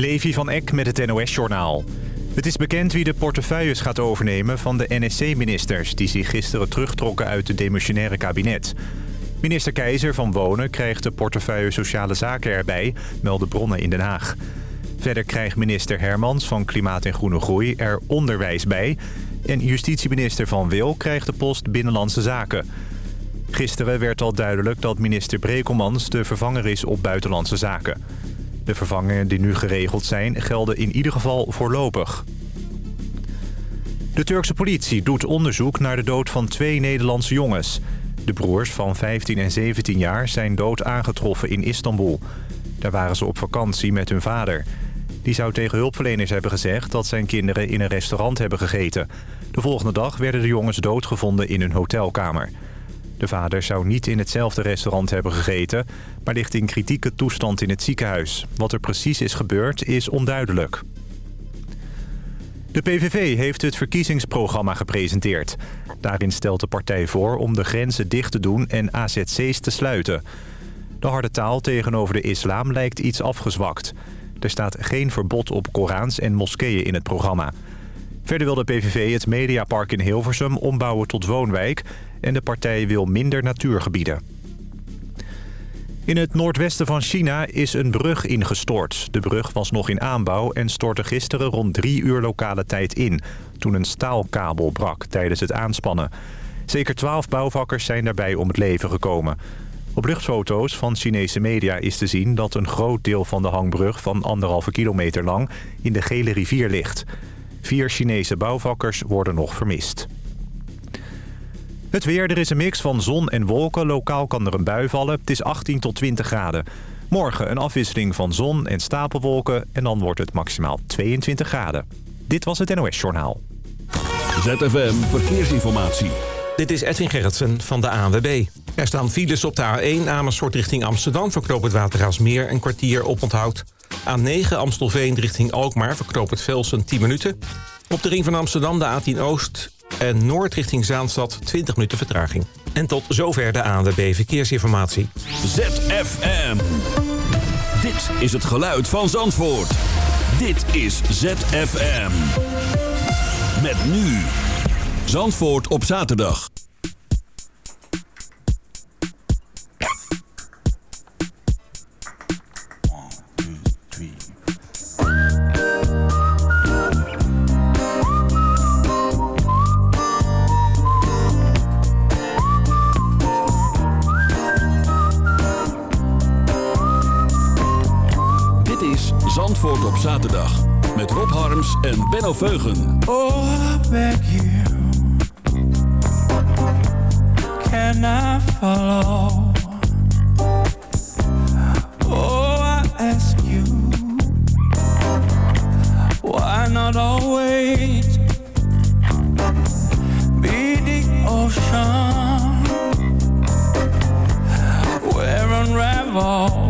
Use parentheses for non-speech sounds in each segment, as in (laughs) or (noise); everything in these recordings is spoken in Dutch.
Levi van Eck met het NOS-journaal. Het is bekend wie de portefeuilles gaat overnemen van de NSC-ministers... die zich gisteren terugtrokken uit het demissionaire kabinet. Minister Keizer van Wonen krijgt de portefeuille Sociale Zaken erbij... melden bronnen in Den Haag. Verder krijgt minister Hermans van Klimaat en Groene Groei er onderwijs bij... en justitieminister Van Wil krijgt de post Binnenlandse Zaken... Gisteren werd al duidelijk dat minister Brekelmans de vervanger is op Buitenlandse Zaken. De vervangingen die nu geregeld zijn gelden in ieder geval voorlopig. De Turkse politie doet onderzoek naar de dood van twee Nederlandse jongens. De broers van 15 en 17 jaar zijn dood aangetroffen in Istanbul. Daar waren ze op vakantie met hun vader. Die zou tegen hulpverleners hebben gezegd dat zijn kinderen in een restaurant hebben gegeten. De volgende dag werden de jongens doodgevonden in hun hotelkamer. De vader zou niet in hetzelfde restaurant hebben gegeten... maar ligt in kritieke toestand in het ziekenhuis. Wat er precies is gebeurd is onduidelijk. De PVV heeft het verkiezingsprogramma gepresenteerd. Daarin stelt de partij voor om de grenzen dicht te doen en AZC's te sluiten. De harde taal tegenover de islam lijkt iets afgezwakt. Er staat geen verbod op Korans en moskeeën in het programma. Verder wil de PVV het Mediapark in Hilversum ombouwen tot woonwijk... en de partij wil minder natuurgebieden. In het noordwesten van China is een brug ingestort. De brug was nog in aanbouw en stortte gisteren rond drie uur lokale tijd in... toen een staalkabel brak tijdens het aanspannen. Zeker twaalf bouwvakkers zijn daarbij om het leven gekomen. Op luchtfoto's van Chinese media is te zien dat een groot deel van de hangbrug... van anderhalve kilometer lang in de Gele rivier ligt... Vier Chinese bouwvakkers worden nog vermist. Het weer, er is een mix van zon en wolken. Lokaal kan er een bui vallen. Het is 18 tot 20 graden. Morgen een afwisseling van zon en stapelwolken. En dan wordt het maximaal 22 graden. Dit was het NOS Journaal. ZFM Verkeersinformatie. Dit is Edwin Gerritsen van de ANWB. Er staan files op de A1 Amersfoort richting Amsterdam... verknoopt het Watergraafsmeer een kwartier op onthoud. A9 Amstelveen richting Alkmaar verknoopt het Velsen 10 minuten. Op de ring van Amsterdam de A10 Oost en Noord richting Zaanstad 20 minuten vertraging. En tot zover de ANWB Verkeersinformatie. ZFM. Dit is het geluid van Zandvoort. Dit is ZFM. Met nu. Zandvoort op zaterdag. Zandvoort op zaterdag. Met Rob Harms en Benno Veugen. Oh, I beg you. Can I follow? Oh, I ask you. Why not always be the ocean where unravel?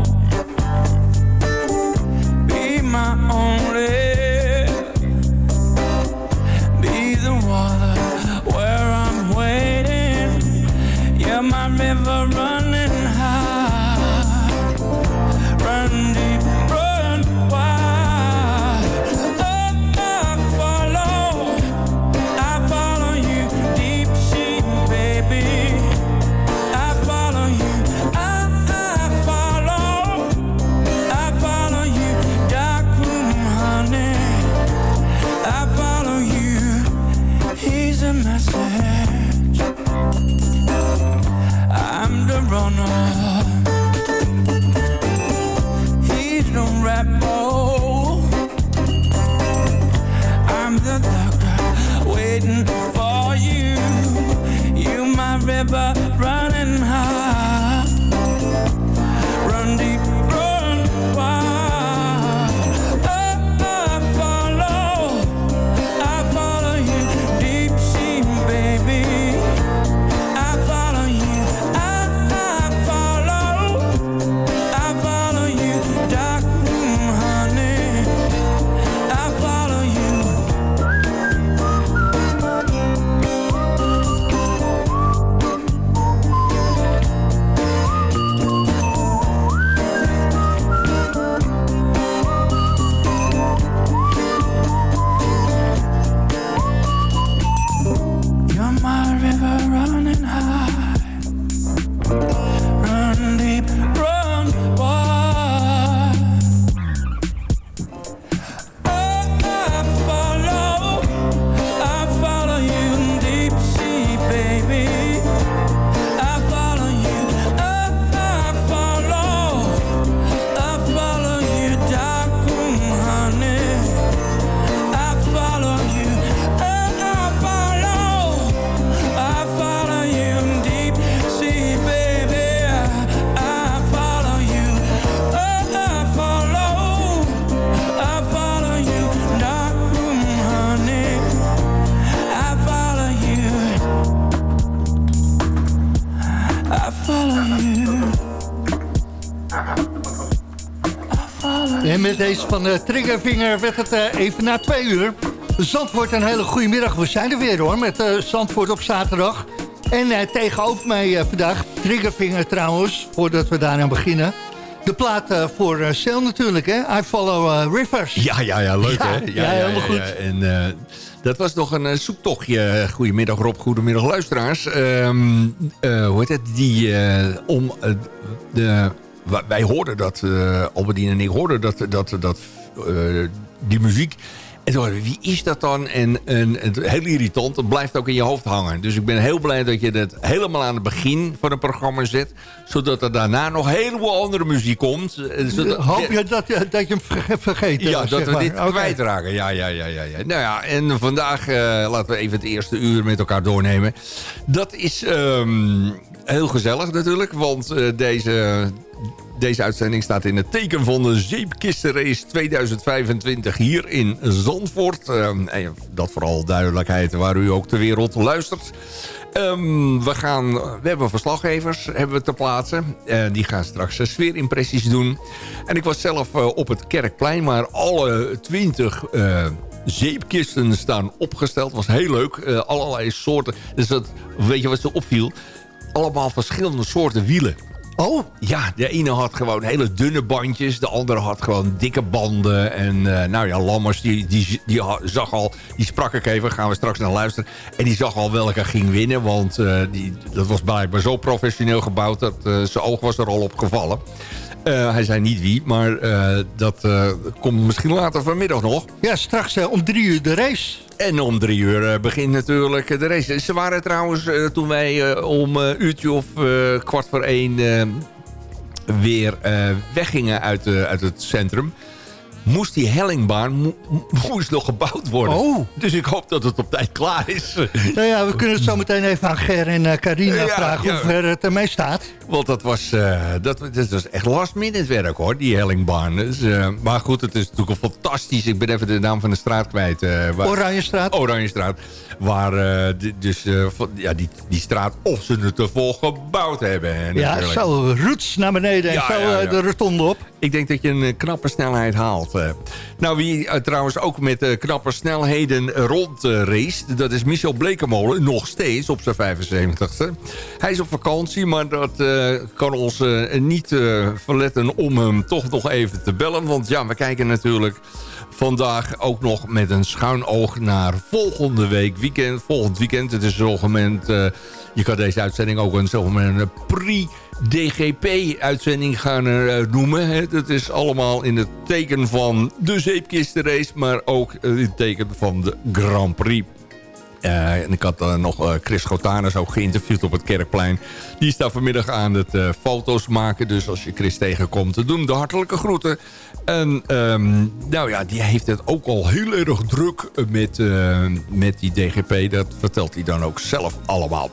Van uh, Triggervinger werd het uh, even na twee uur. Zandvoort, een hele goede middag. We zijn er weer hoor, met uh, Zandvoort op zaterdag. En tegenover mij vandaag, Triggervinger trouwens, voordat we daaraan beginnen. De plaat voor uh, natuurlijk, hè? I Follow Rivers. Ja, ja, ja, leuk hè? Ja, ja, helemaal goed. En dat was nog een zoektochtje. Goedemiddag Rob, goedemiddag luisteraars. Um, hoe heet het? Die, om de wij hoorden dat, uh, Albedien en ik hoorden dat, dat, dat uh, die muziek. En toen wie is dat dan? En, en het, heel irritant, het blijft ook in je hoofd hangen. Dus ik ben heel blij dat je dat helemaal aan het begin van het programma zet. Zodat er daarna nog heleboel andere muziek komt. Eh, zodat, Hoop je dat, dat je hem hebt vergeten? Ja, dat we dit okay. kwijtraken. Ja, ja, ja, ja, ja. Nou ja, en vandaag uh, laten we even het eerste uur met elkaar doornemen. Dat is um, heel gezellig natuurlijk. Want uh, deze deze uitzending staat in het teken van de Zeepkistenrace 2025 hier in Zandvoort. Uh, dat vooral duidelijkheid waar u ook ter wereld luistert. Um, we, gaan, we hebben verslaggevers hebben we te plaatsen. Uh, die gaan straks sfeerimpressies doen. En ik was zelf op het Kerkplein waar alle 20 uh, zeepkisten staan opgesteld. was heel leuk. allerlei soorten. Dus dat, weet je wat ze opviel? Allemaal verschillende soorten wielen. Oh? Ja, de ene had gewoon hele dunne bandjes. De andere had gewoon dikke banden. En uh, nou ja, Lammers, die, die, die zag al... Die sprak ik even, gaan we straks naar luisteren. En die zag al welke ging winnen. Want uh, die, dat was blijkbaar zo professioneel gebouwd... dat uh, zijn oog was er al op gevallen. Hij zei niet wie, maar dat komt misschien later vanmiddag nog. Ja, straks om drie uur de race. En om drie uur begint natuurlijk de race. Ze waren trouwens, toen wij om een uurtje of kwart voor één weer weggingen uit, uit het centrum moest die hellingbaan moest nog gebouwd worden. Oh. Dus ik hoop dat het op tijd klaar is. Nou ja, we kunnen het zo meteen even aan Ger en uh, Carina vragen ja. hoe ver het ermee staat. Want dat was, uh, dat, dat was echt last minute werk hoor, die hellingbaan. Dus, uh, maar goed, het is natuurlijk een fantastisch... Ik ben even de naam van de straat kwijt. Waar, Oranjestraat. Oranjestraat. Waar dus, ja, die, die straat of ze het ervoor gebouwd hebben. ja, zo roots naar beneden en zo de rotonde op. Ik denk dat je een knappe snelheid haalt. Nou, wie trouwens ook met knappe snelheden rondrace... Dat is Michel Blekemolen, nog steeds op zijn 75ste. Hij is op vakantie, maar dat uh, kan ons niet verletten om hem toch nog even te bellen. Want ja, we kijken natuurlijk vandaag ook nog met een schuin oog naar volgende week weekend. Volgend weekend, het is een moment... je kan deze uitzending ook een zogenaamde pre DGP-uitzending gaan uh, noemen. Dat is allemaal in het teken van de zeepkistenrace... maar ook in het teken van de Grand Prix. Uh, en ik had uh, nog uh, Chris Gotanus ook geïnterviewd op het Kerkplein. Die is daar vanmiddag aan het foto's maken. Dus als je Chris tegenkomt, doen de hartelijke groeten. En um, nou ja, die heeft het ook al heel erg druk met, met die DGP. Dat vertelt hij dan ook zelf allemaal.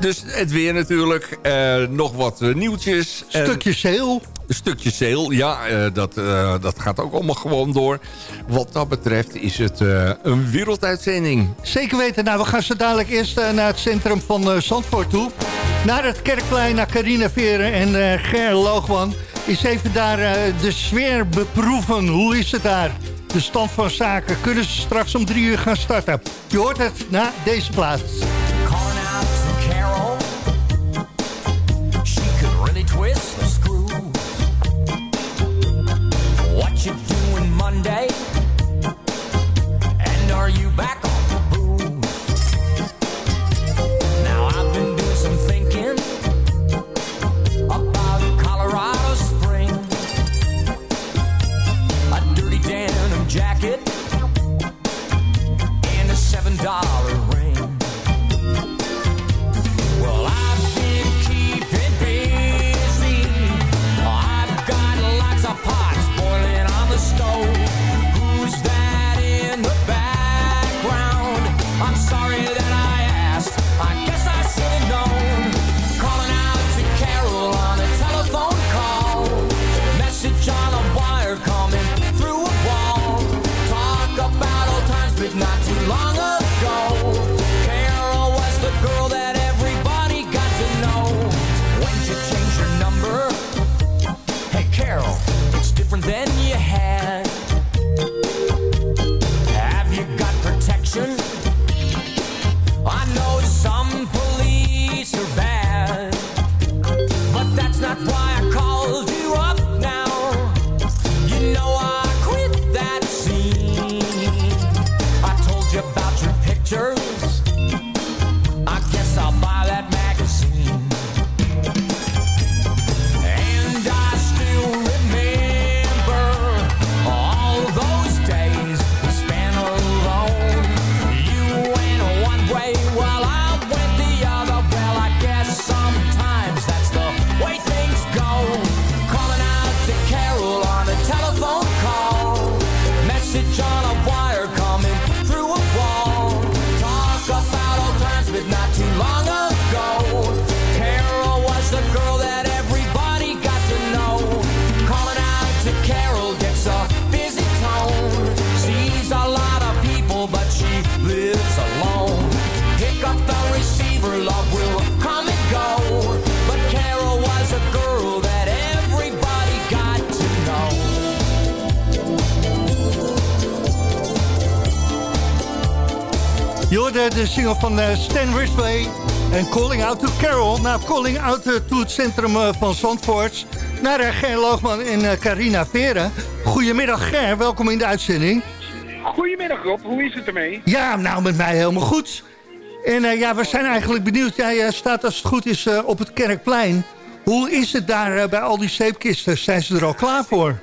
Dus het weer natuurlijk. Uh, nog wat uh, nieuwtjes. Stukje. Een stukje sale, ja. Uh, dat, dat gaat ook allemaal gewoon door. Wat dat betreft is het een werelduitzending. Zeker weten. Nou, we gaan zo dadelijk eerst naar het centrum van Zandvoort toe. Naar het Kerkplein, naar Carina Veren en Ger Loogman. Is even daar de sfeer beproeven. Hoe is het daar? De stand van zaken. Kunnen ze straks om drie uur gaan starten? Je hoort het na deze plaats. One day. Single van eh, Stan Risley en Calling Out to Carol. Nou, Calling Out to het centrum eh, van Zandvoort. Naar eh, Ger Loogman en Carina Veren. Goedemiddag Ger, welkom in de uitzending. Goedemiddag Rob, hoe is het ermee? Ja, nou met mij helemaal goed. En ja, we zijn eigenlijk benieuwd. Jij staat als het goed is op het Kerkplein. Hoe is het daar bij al die zeepkisten? Zijn ze er al klaar voor?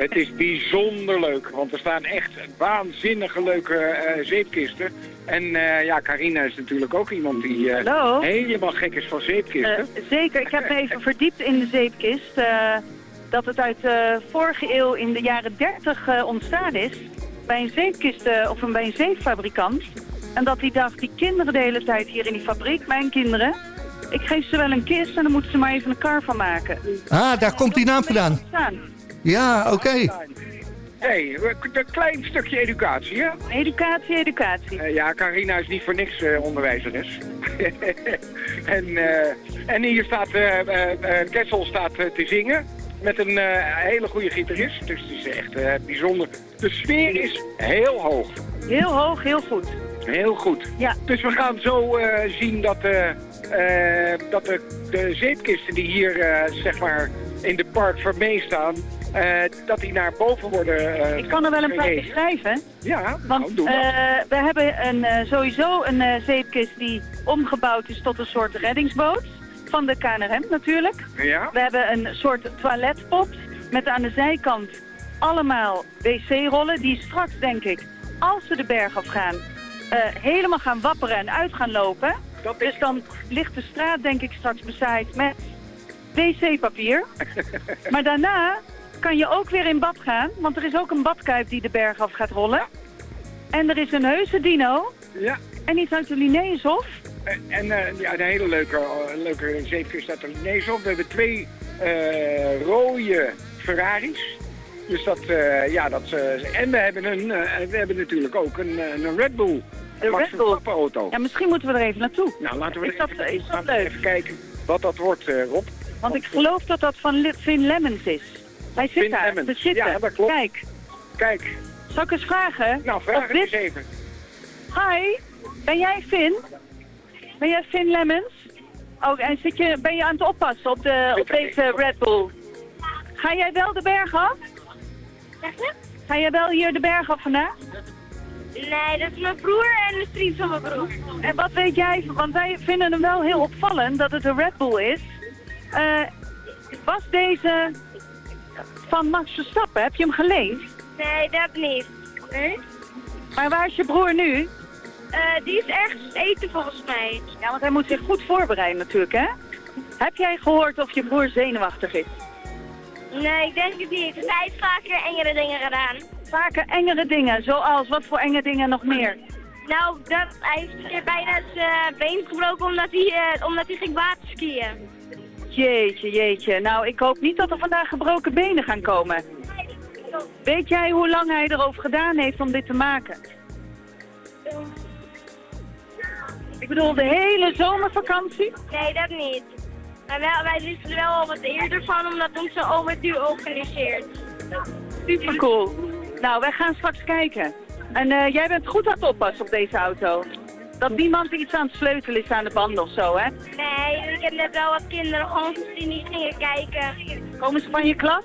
Het is bijzonder leuk, want er staan echt waanzinnige leuke eh, zeepkisten. En eh, ja, Carina is natuurlijk ook iemand die eh, helemaal gek is van zeepkisten. Eh, zeker, ik heb me even verdiept in de zeepkist. eh, dat het uit de vorige eeuw in de jaren 30 eh, ontstaan is. Bij een zeepkist eh, of een, bij een zeepfabrikant. En dat die dacht, die kinderen de hele tijd hier in die fabriek, mijn kinderen. Ik geef ze wel een kist en dan moeten ze maar even een kar van maken. Ah, daar komt die naam vandaan. Ja, oké. hey, een klein stukje educatie, hè? Educatie, educatie. Eh, ja, Carina is niet voor niks eh, onderwijzeres. (laughs) en, eh, en hier staat, eh eh, eh, Kessel staat te zingen met een eh, hele goede gitarist. Dus het is echt eh, bijzonder. De sfeer is heel hoog. Heel hoog, heel goed. Heel goed. Ja. Dus we gaan zo eh, zien dat, eh, eh, dat de, de zeepkisten die hier eh, zeg maar in de Park Vermee staan, dat die naar boven worden eh, Ik kan er wel een paar geheven. beschrijven. Ja, Want nou, doe maar. eh, we hebben een, eh, sowieso een eh, zeepkist die omgebouwd is tot een soort reddingsboot. Van de KNRM natuurlijk. ja? We hebben een soort toiletpot met aan de zijkant allemaal wc-rollen. Die straks, denk ik, als ze de berg afgaan, eh helemaal gaan wapperen en uit gaan lopen. Dat Dus dan ligt de straat, denk ik, straks bezaaid met wc-papier. (laughs) maar daarna kan je ook weer in bad gaan, want er is ook een badkuip die de berg af gaat rollen. En er is een heuse dino Ja. en iets uit de Linnaeushof. En, en eh, ja, een hele leuke, eh, leuke zeepkist uit de Lineeshof. We hebben twee eh, rode Ferraris. Dus dat, eh, ja, dat, eh, en we hebben, een, eh, we hebben natuurlijk ook een, eh, een Red Bull. Een Max Red Bull. Auto. Ja, misschien moeten we er even naartoe. Nou, laten we Is dat- even, is dat laten we leuk? even kijken wat dat wordt, eh, Rob. Want ik geloof dat dat van Finn Lemmens is. Hij zit Finn daar te zitten. Ja, dat klopt. Kijk, Kijk, zal ik eens vragen? nou, vraag het dit- eens even. Hi, ben jij Finn? Ben jij Finn Lemmens? Oh, en zit je, ben je aan het oppassen op, de, op deze Red Bull? Ga jij wel de berg af? Ga jij wel hier de berg af vandaag? Nee, dat is mijn broer en de vriend van mijn broer. En wat weet jij, want wij vinden hem wel heel opvallend dat het een Red Bull is. Eh, was deze van Max Verstappen? Heb je hem geleend? Nee, dat niet. Nee? Maar waar is je broer nu? Eh, die is ergens eten volgens mij. Ja, want hij moet zich goed voorbereiden natuurlijk, hè? Heb jij gehoord of je broer zenuwachtig is? Nee, ik denk het niet. Hij heeft vaker engere dingen gedaan. Vaker engere dingen, zoals wat voor enge dingen nog meer? Nou, dat, hij heeft keer bijna zijn been gebroken omdat hij, eh, omdat hij ging waterskiën. Jeetje, jeetje. Nou, ik hoop niet dat er vandaag gebroken benen gaan komen. Weet jij hoe lang hij erover gedaan heeft om dit te maken? Ik bedoel, de hele zomervakantie? Nee, dat niet. Maar wel, wij wisten er wel al wat eerder van, omdat onze oom het nu organiseert. Super cool. Nou, wij gaan straks kijken. En eh, jij bent goed aan het oppassen op deze auto. Dat niemand iets aan het sleutelen is aan de banden of zo, hè? Nee, ik heb net wel wat kinderen gewoon die gingen kijken. Komen ze van je klas?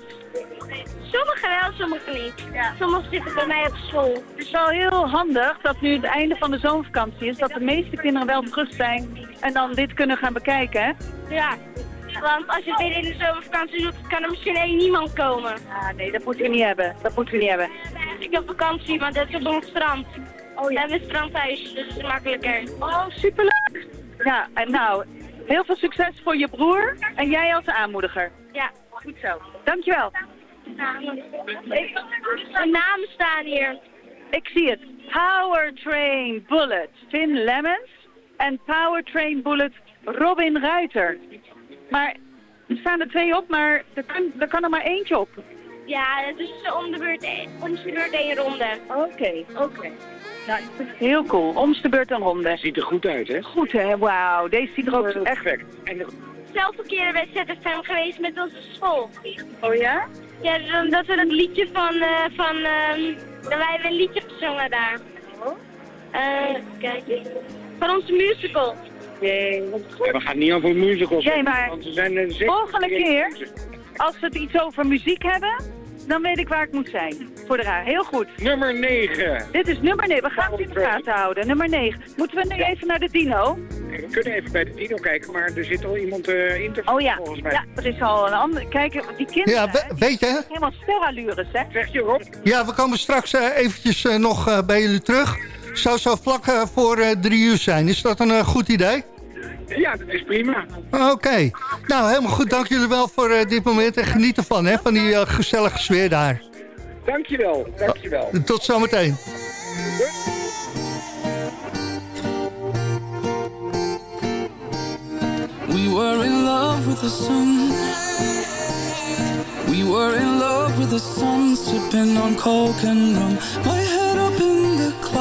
Sommigen wel, sommigen niet. Sommigen zitten bij mij op school. Het is wel heel handig dat nu het einde van de zomervakantie is, dat de meeste kinderen wel terug zijn en dan dit kunnen gaan bekijken, hè? Ja, want als je het weer in de zomervakantie doet, kan er misschien één niemand komen. Ah, nee, dat moeten we niet hebben. Dat moeten we niet hebben. Ik heb vakantie, maar dat is op ons strand. Oh We hebben strandhuis, dus dat is makkelijker. Oh, superleuk. Ja, en nou, heel veel succes voor je broer en jij als aanmoediger. Ja. Goed zo. Dankjewel. De namen staan hier. Ik zie het. Powertrain Bullet Tim Lemmens en Powertrain Bullet Robin Ruiter. Maar er staan er twee op, maar er kan, er kan er maar eentje op. Ja, dus om de beurt, om de beurt één ronde. Oké, oké. Het heel cool. Om de beurt een ronde. Ziet er goed uit, hè? Goed hè, wauw. Deze ziet er ook echt... Perfect. En de- Zelf een keer bij ZFM geweest met onze school. Oh ja? Ja, dan- dat we een liedje van, eh van, ehm, dat wij hebben een liedje gezongen daar. Eh, kijk, van onze musical. Nee. Ja, we gaan niet over musicals. Nee, maar Want er zijn zes- volgende keer, als we het iets over muziek hebben, dan weet ik waar ik moet zijn. Voor de raar. Heel goed. Nummer 9. Dit is nummer 9. We gaan het in de gaten houden. Nummer 9. Moeten we nu even naar de dino? We kunnen even bij de dino kijken, maar er zit al iemand eh, in te Oh ja. volgens mij. Ja, er is al een ander. Kijk, die kinderen. Ja, we- hè, die weet je? Helemaal sterallures, hè? Zeg je Rob? Ja, we komen straks eh, eventjes eh, nog eh, bij jullie terug. Zou zo vlak voor eh, drie uur zijn. Is dat een goed idee? Ja, dat is prima. Oké. Nou, helemaal goed. Dank jullie wel voor eh, dit moment. En geniet ervan, hè, van die eh, gezellige sfeer daar. Dankjewel, dankjewel. Tot zometeen. We were in love with the sun. We were in love with the sun, sipping on coke and rum.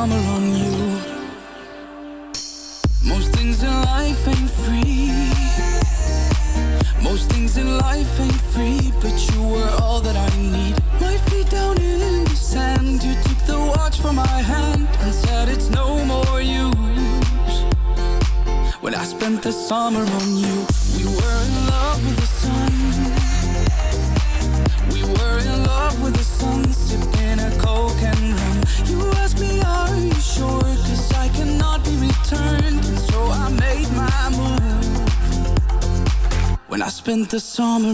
Summer on the summer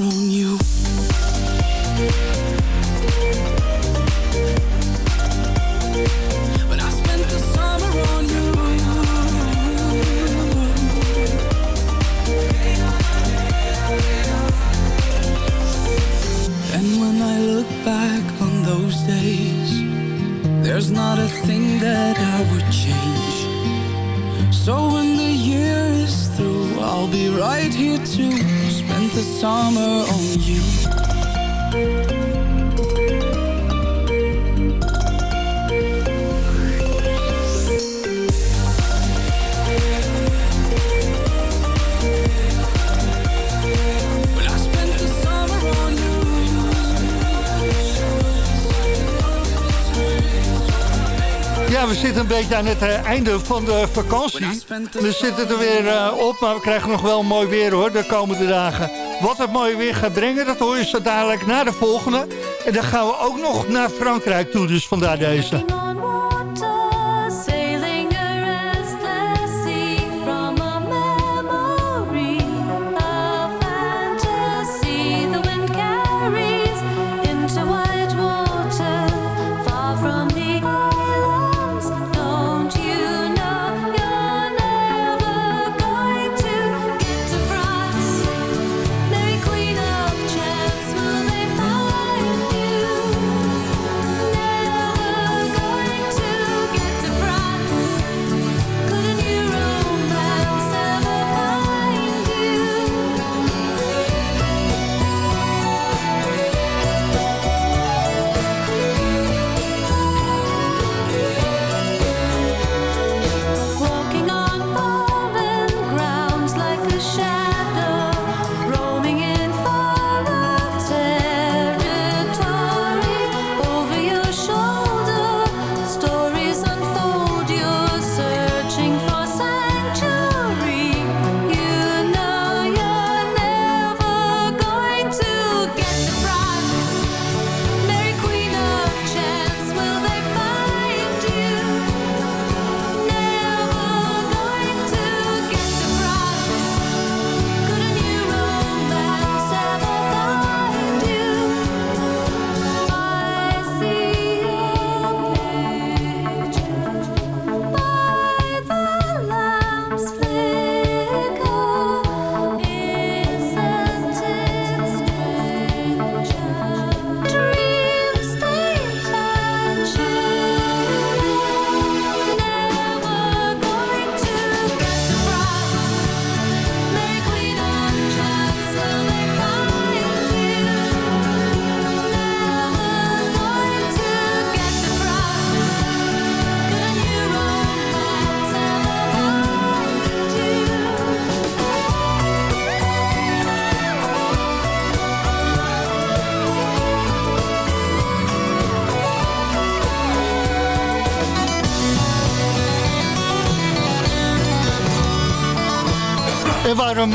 beetje aan het eh, einde van de vakantie. We zitten er weer eh, op, maar we krijgen nog wel mooi weer hoor, de komende dagen. Wat het mooie weer gaat brengen, dat hoor je zo dadelijk na de volgende. En dan gaan we ook nog naar Frankrijk toe, dus vandaar deze.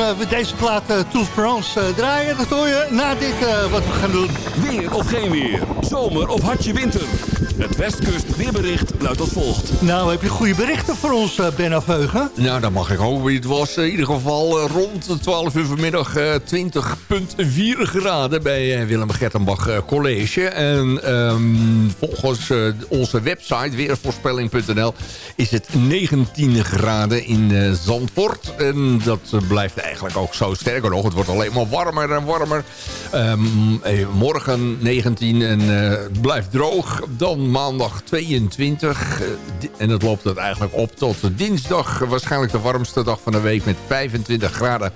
We deze plaat uh, France eh, draaien, dat hoor je na dit eh, wat we gaan doen. Weer of geen weer. Zomer of hartje winter. Het Westkust weerbericht luidt als volgt. Nou, heb je goede berichten voor ons, eh, Ben Afheugen? Nou, dat mag ik hopen. Het was eh, in ieder geval eh, rond 12 uur vanmiddag eh, 20,4 graden bij eh, Willem Gertenbach eh, College. En ehm, volgens eh, onze website weervoorspelling.nl is het 19 graden in eh, Zandvoort. En dat eh, blijft eigenlijk ook zo. Sterker nog, het wordt alleen maar warmer en warmer. Ehm, eh, morgen 19 en eh, het blijft droog. Dan maandag 22. eh, en dat loopt het eigenlijk op tot dinsdag. Waarschijnlijk de warmste dag van de week met 25 graden.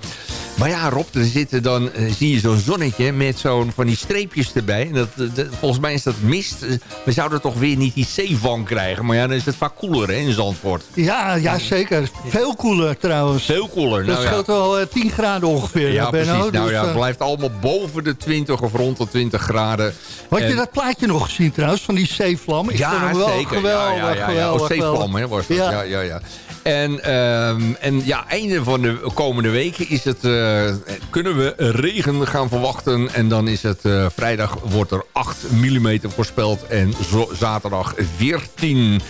Maar ja, Rob, er zitten dan, eh, zie je zo'n zonnetje met zo'n van die streepjes erbij. En dat, eh, dat- volgens mij is dat mist. Eh, We zouden toch weer niet die zee van krijgen. Maar ja, dan is het vaak koeler hè, in Zandvoort. Ja, ja, zeker. Veel koeler trouwens. Veel koeler. Dat nou ja. scheelt wel eh, 10 graden ongeveer, Ja, precies. Nou Dus, ja, het blijft allemaal boven de 20 of rond de 20 graden. Had je dat plaatje nog gezien trouwens, van die zeevlam? Ik vond ja, hem wel zeker. geweldig, ja, ja, ja, ja. geweldig, Oh, zeevlam, hè, was dat. Ja. Ja, ja, ja. En, ehm, en ja, einde van de komende weken is het, eh, kunnen we regen gaan verwachten. En dan is het eh, vrijdag wordt er 8 mm voorspeld. En zaterdag 14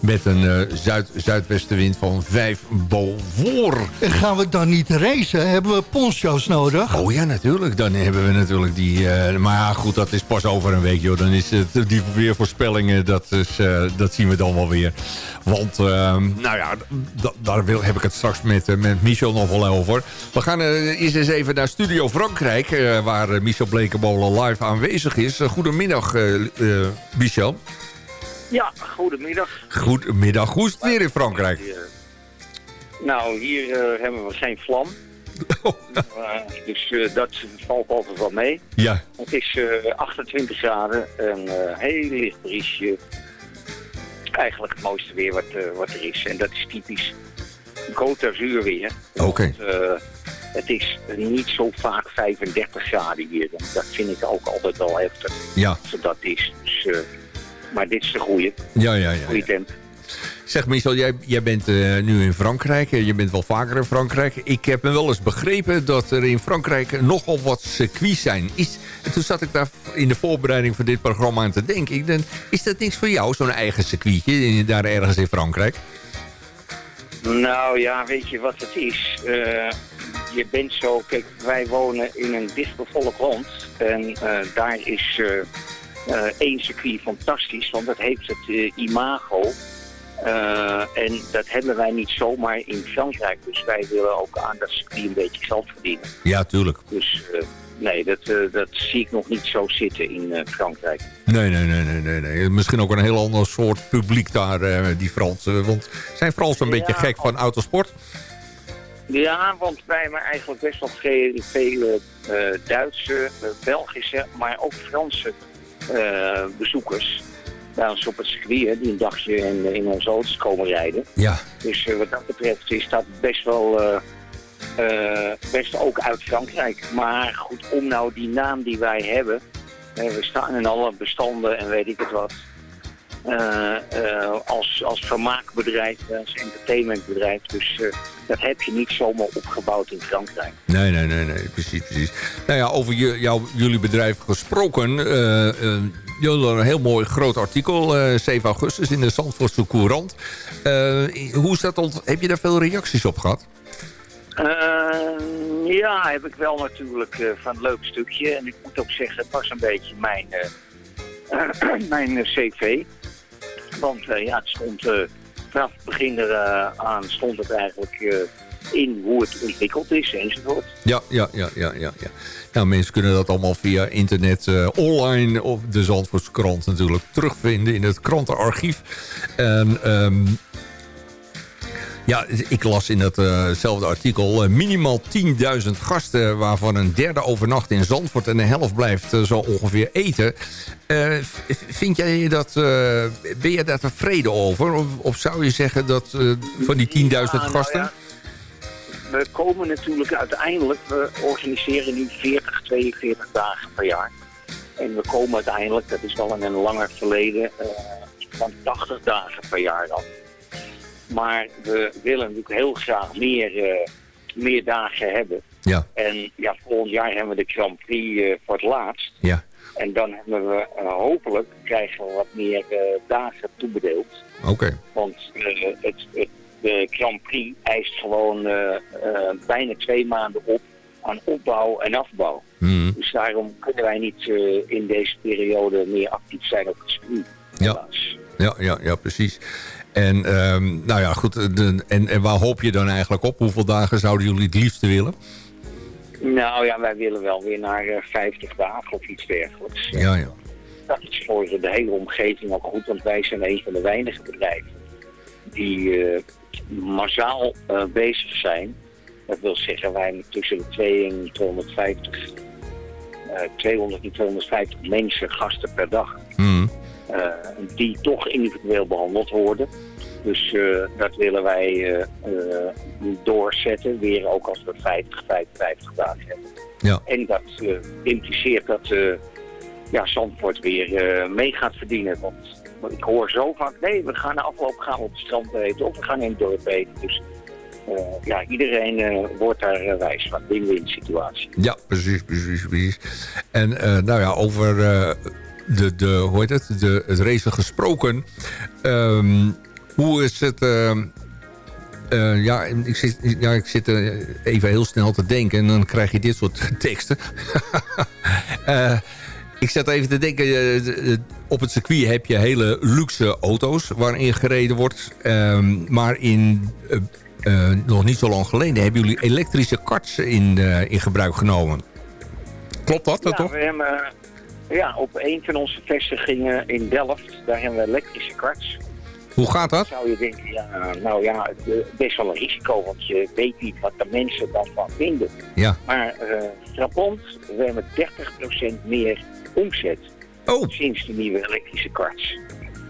met een eh, zuid zuidwestenwind van 5 boven. En gaan we dan niet racen? Hebben we poncho's nodig? Oh ja, natuurlijk. Dan hebben we natuurlijk die... eh, maar ja, goed, dat is pas over een week, joh. Dan is het, die weervoorspellingen, dat, is, eh, dat zien we dan wel weer. Want, eh, nou ja, da- daar wil, heb ik het straks met, eh, met Michel nog wel over. We gaan eh, eerst eens even naar Studio Frankrijk... eh, waar Michel Blekenmolen live aanwezig is. Goedemiddag, Michel. Ja, goedemiddag. Goedemiddag. Hoe is het weer in Frankrijk? Nou, hier hebben we geen vlam. (laughs) Eh, dus dat valt altijd wel mee. Ja. Het is eh, 28 graden, een heel licht briesje. Eigenlijk het mooiste weer wat, eh, wat er is. En dat is typisch Côte d'Azur weer. Oké. Eh, het is niet zo vaak 35 graden hier. Dat vind ik ook altijd wel heftig. Ja. Dat is. Dus, eh, maar dit is de goede. Ja, ja, ja. Goede temp. Zeg Michel, jij, jij bent eh, nu in Frankrijk. Eh, Je bent wel vaker in Frankrijk. Ik heb me wel eens begrepen dat er in Frankrijk nogal wat circuits zijn. Is, en toen zat ik daar in de voorbereiding van dit programma aan te denken. Is dat niks voor jou, zo'n eigen circuitje daar ergens in Frankrijk? Nou ja, weet je wat het is? Eh, je bent zo... Kijk, wij wonen in een dichtbevolkt land. En daar is één circuit fantastisch, want dat heeft het imago. Eh, en dat hebben wij niet zomaar in Frankrijk. Dus wij willen ook aan dat circuit een beetje geld verdienen. Ja, tuurlijk. Dus eh, nee, dat, eh, dat zie ik nog niet zo zitten in Frankrijk. Nee, nee, nee, nee, nee, nee. Misschien ook een heel ander soort publiek daar, die Fransen. Want zijn Fransen een beetje gek van autosport? Ja, want wij hebben eigenlijk best wel veel, vele Duitse, Belgische, maar ook Franse bezoekers bij ons op het circuit, hè, die een dagje in, in onze auto's komen rijden. Ja. Dus eh, wat dat betreft is dat best wel eh, eh, best ook uit Frankrijk. Maar goed, om nou die naam die wij hebben, eh, we staan in alle bestanden en weet ik het wat. eh, eh, als, als vermaakbedrijf, eh, als entertainmentbedrijf. Dus eh, dat heb je niet zomaar opgebouwd in Frankrijk. Nee, nee, nee, nee, precies, precies. Nou ja, over je, jou, jullie bedrijf gesproken. Eh eh, jullie een heel mooi groot artikel, eh 7 augustus, in de Zandvoortse Courant. Eh, hoe is dat ont heb je daar veel reacties op gehad? Eh, ja, heb ik wel natuurlijk eh, van een leuk stukje. En ik moet ook zeggen, het was een beetje mijn, eh, (clears throat) mijn eh, cv. Want eh, ja, het stond eh, vanaf het begin eraan stond het eigenlijk eh, in hoe het ontwikkeld is enzovoort. Ja, ja, ja, ja, ja. ja. Nou, mensen kunnen dat allemaal via internet eh, online op de Zandvoortse krant natuurlijk terugvinden in het krantenarchief. En ehm, ja, ik las in datzelfde artikel eh, minimaal 10.000 gasten... waarvan een derde overnacht in Zandvoort en de helft blijft eh, zo ongeveer eten. Eh, vind jij dat, eh, ben je daar tevreden over? Of, of zou je zeggen dat eh, van die 10.000 Ja, nou gasten... ja, we komen natuurlijk uiteindelijk, we organiseren nu 40, 42 dagen per jaar. En we komen uiteindelijk, dat is wel in een langer verleden, eh, van 80 dagen per jaar dan. Maar we willen natuurlijk heel graag meer, eh, meer dagen hebben. Ja, En ja, volgend jaar hebben we de Grand Prix eh, voor het laatst. ja. En dan hebben we hopelijk krijgen we wat meer dagen toebedeeld. Oké. Want het, het, de Grand Prix eist gewoon eh, eh, bijna twee maanden op aan opbouw en afbouw. Mhm. Dus daarom kunnen wij niet eh, in deze periode meer actief zijn op het circuit. Ja. Ja, ja, ja, precies. En, ehm, nou ja, goed. De, en, en waar hoop je dan eigenlijk op? Hoeveel dagen zouden jullie het liefste willen? Nou ja, wij willen wel weer naar eh, 50 dagen of iets dergelijks. Ja, ja. Dat is voor de hele omgeving ook goed, want wij zijn een van de weinige bedrijven die eh, massaal eh, bezig zijn. Dat wil zeggen, wij tussen de 200 en 250, eh 200 en 250 mensen, gasten per dag, eh, die toch individueel behandeld worden. Dus eh, dat willen wij eh, eh, doorzetten, weer ook als we 50, 55 dagen hebben. Ja. En dat eh, impliceert dat eh, ja, Zandvoort weer eh, mee gaat verdienen. Want, want ik hoor zo vaak, nee, we gaan na afloop gaan op het strand eten of we gaan in het dorp eten. Dus eh, ja, iedereen eh, wordt daar eh, wijs van. Win-win situatie. Ja, precies, precies, precies. En nou ja, over de, de, hoe heet het, de, het gesproken. Ehm, hoe is het... ehm, eh, ja, ik zit, ja, ik zit even heel snel te denken en dan krijg je dit soort (laughs) teksten. (laughs) Eh, ik zat even te denken, eh, de- op het circuit heb je hele luxe auto's waarin gereden wordt. Ehm, maar in, eh, eh, nog niet zo lang geleden hebben jullie elektrische karts in, eh, in gebruik genomen. Klopt dat, ja, toch? we hebben eh, ja, op een van onze vestigingen in Delft, daar hebben we elektrische karts. Hoe gaat dat? zou je denken, ja, nou ja, het, eh, best wel een risico, want je weet niet wat de mensen dan van vinden. Ja. Maar eh frappant, we hebben 30% meer omzet oh. sinds de nieuwe elektrische karts.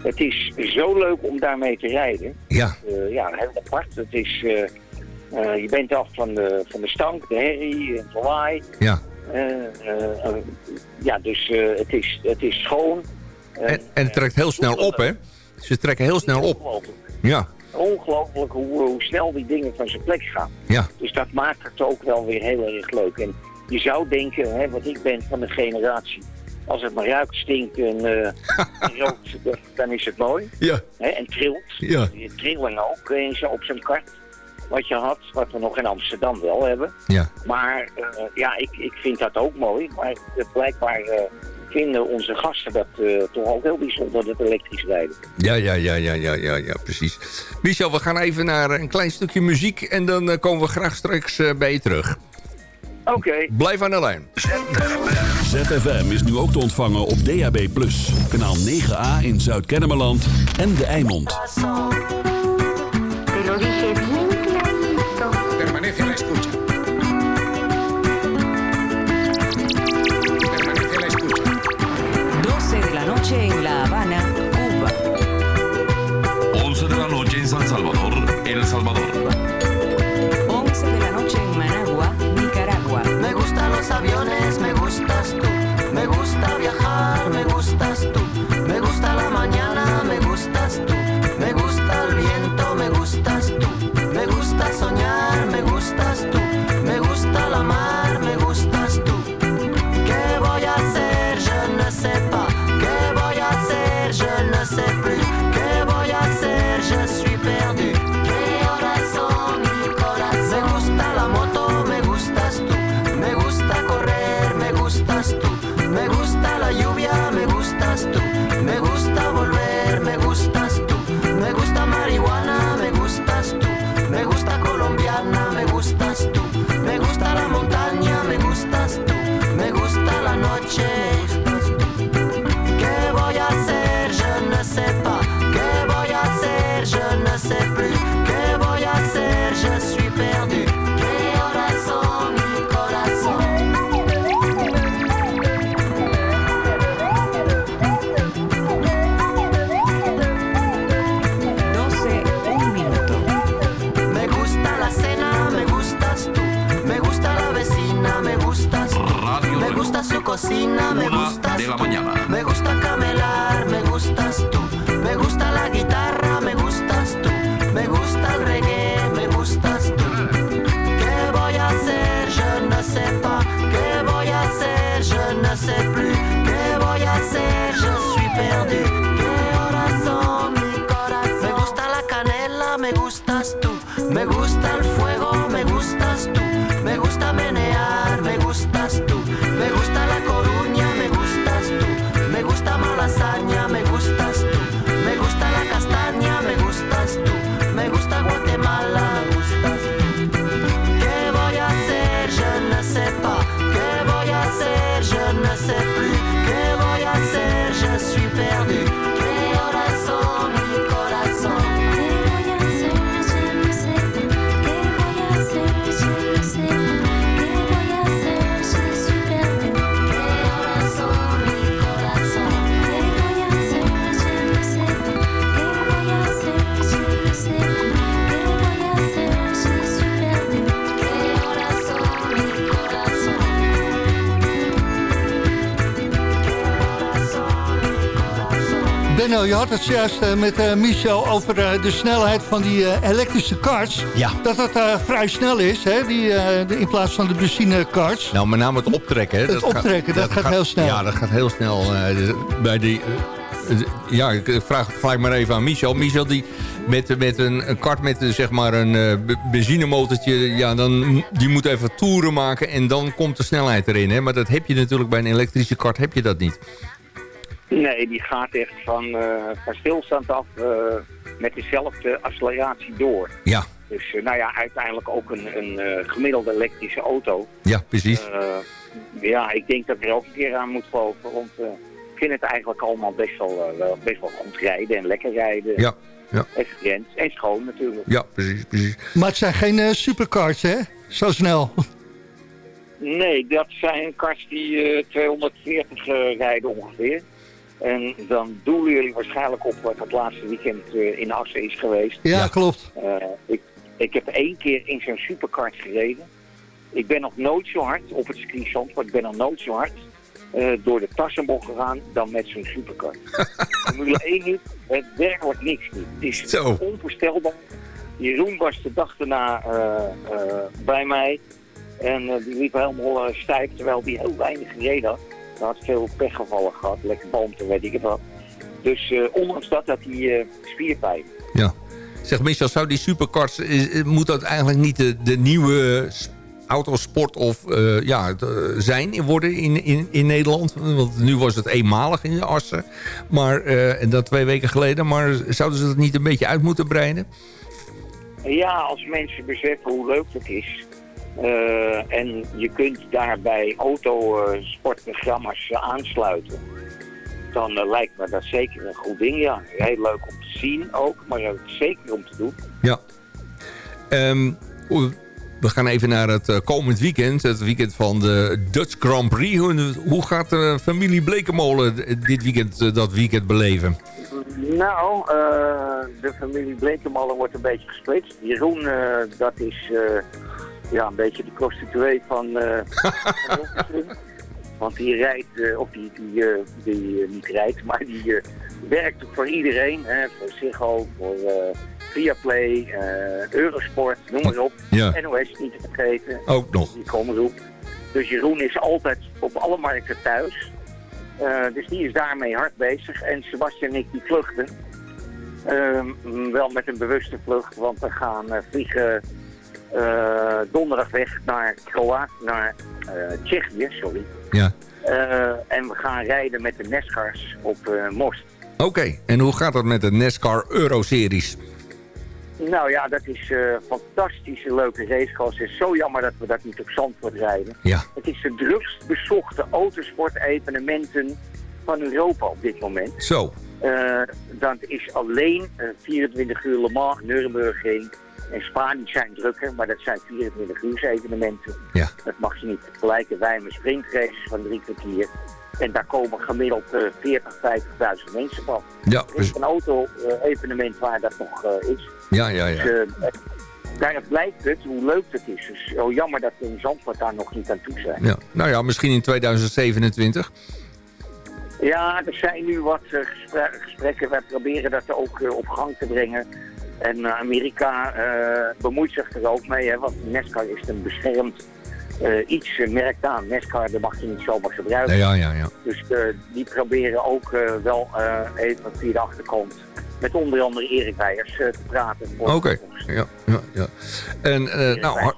Het is zo leuk om daarmee te rijden. Ja. Eh, ja, heel apart. Het is, eh, eh, je bent af van de, van de stank, de herrie, het lawaai. Ja. Ja, dus het, is, het is schoon. En, en het trekt heel snel op, hè? Ze trekken heel snel op. Ja, Ongelooflijk hoe, hoe snel die dingen van zijn plek gaan. ja, Dus dat maakt het ook wel weer heel erg leuk. En je zou denken, hè, want ik ben van de generatie, als het maar ruikt, stinkt en eh, en rookt, (laughs) dan is het mooi. Ja. En trilt. Ja. Die trilling ook in zo op zijn kart. Wat je had, wat we nog in Amsterdam wel hebben. ja. Maar eh, ja, ik, ik vind dat ook mooi. Maar eh, blijkbaar eh, vinden onze gasten dat eh, toch ook heel bijzonder, dat elektrisch rijden. Ja, ja, ja, ja, ja, ja, ja, precies. Michel, we gaan even naar een klein stukje muziek... en dan eh, komen we graag straks eh, bij je terug. Oké. Blijf aan de lijn. ZFM is nu ook te ontvangen op DAB+. Kanaal 9A in Zuid-Kennemerland en De Eimond. Te lo dije bien clarito. Permanece la escucha. Permanece la escucha. 12 de la noche en La Habana, aviones, cocina, me de la mañana. Had het juist met eh, Michel over eh, de snelheid van die eh, elektrische karts. Ja. Dat eh, vrij snel is, hè, die, de- in plaats van de benzinekarts. Nou, met name het optrekken. Het optrekken, dat gaat heel snel. Ja, dat gaat heel snel. bij die, ja, ik vraag het gelijk maar even aan Michel. Michel, die met, met een, een kart met zeg maar een be- benzinemotortje... Ja, dan, die moet even toeren maken en dan komt de snelheid erin. Hè. Maar dat heb je natuurlijk bij een elektrische kart heb je dat niet. Nee, die gaat echt van, eh, van stilstand af eh, met dezelfde acceleratie door. Ja. Dus eh, nou ja, uiteindelijk ook een, een eh, gemiddelde elektrische auto. Ja, precies. Eh, ja, ik denk dat ik er ook een keer aan moet geloven. Want ik vind het eigenlijk allemaal best wel, eh, wel, best wel goed rijden en lekker rijden. Ja, ja. Efficiënt en schoon natuurlijk. Ja, precies, precies. Maar het zijn geen superkarts, hè? Zo snel. Nee, dat zijn karts die eh, 240 eh, rijden ongeveer. En dan doelen jullie waarschijnlijk op wat het laatste weekend eh, in Assen is geweest. Ja, klopt. Eh, ik, ik heb één keer in zo'n superkart gereden. Ik ben nog nooit zo hard op het circuit Zandvoort, ik ben nog nooit zo hard eh, door de Tassenbocht gegaan dan met zo'n superkart. (laughs) Formule 1 niet, het werk wordt niks niet. Het is Zo. onvoorstelbaar. Jeroen was de dag daarna eh, eh, bij mij en die liep helemaal stijf terwijl hij heel weinig gereden had. Hij had veel pechgevallen gehad, lekker boomte, weet ik het wat. Dus eh, ondanks dat had hij eh, spierpijn. Ja. Zeg Michel, zou die superkarts, is- is- moet dat eigenlijk niet de, de nieuwe autosport of eh, ja, zijn worden in, in, in Nederland? Want nu was het eenmalig in de Assen, maar, eh, en dat twee weken geleden. Maar zouden ze dat niet een beetje uit moeten breiden? Ja, als mensen beseffen hoe leuk het is. Eh, en je kunt daarbij autosportprogramma's eh, aansluiten. Dan eh, lijkt me dat zeker een goed ding, ja. Heel leuk om te zien ook, maar ook zeker om te doen. Ja. Ehm, we gaan even naar het komend weekend. Het weekend van de Dutch Grand Prix. Hoe, gaat de familie Blekemolen dit weekend, dat weekend beleven? Nou, de familie Blekemolen wordt een beetje gesplitst. Jeroen, eh, dat is ja, een beetje de prostituee van, eh (laughs) van. Want die rijdt, eh, of die, die, eh, die niet rijdt, maar die werkt voor iedereen. Hè, voor Ziggo, voor Viaplay, Eurosport, noem maar op. Ja. NOS niet te vergeten. Ook nog. Die komen erop. Dus Jeroen is altijd op alle markten thuis. Dus die is daarmee hard bezig. En Sebastian en ik die vluchten. Ehm, wel met een bewuste vlucht, want we gaan vliegen donderdag weg naar Kroatië, naar eh, Tsjechië, sorry. Ja. Eh, en we gaan rijden met de Nescars op eh Most. Oké, en hoe gaat het met de NASCAR Euro-series? Nou ja, dat is eh fantastische leuke racecross. Het is zo jammer dat we dat niet op Zandvoort rijden. Ja. Het is de drukst bezochte autosportevenementen van Europa op dit moment. Zo. Eh, dat is alleen eh, 24 uur Le Mans, Nürburgring en Spanje zijn drukker, maar dat zijn 24 uur evenementen. Ja. Dat mag je niet vergelijken. Wij hebben sprintraces van drie kwartier. En daar komen gemiddeld eh 40, 50.000 mensen van. Ja, Er is een auto-evenement waar dat nog eh, is. Ja, ja, ja. Dus, eh, daar blijkt het hoe leuk het is. Dus zo jammer dat we in Zandvoort daar nog niet aan toe zijn. ja. Nou ja, misschien in 2027. Ja, er zijn nu wat eh, gespre- gesprekken. Wij proberen dat ook eh, op gang te brengen. En eh, Amerika eh, bemoeit zich er ook mee, hè, want NASCAR is een beschermd eh, iets merkt aan. NASCAR, dat mag je niet zomaar gebruiken. Ja, ja, ja. Dus die proberen ook wel even via de achterkant met onder andere Erik Weijers te praten. Oké, ja, ja, ja. En, nou,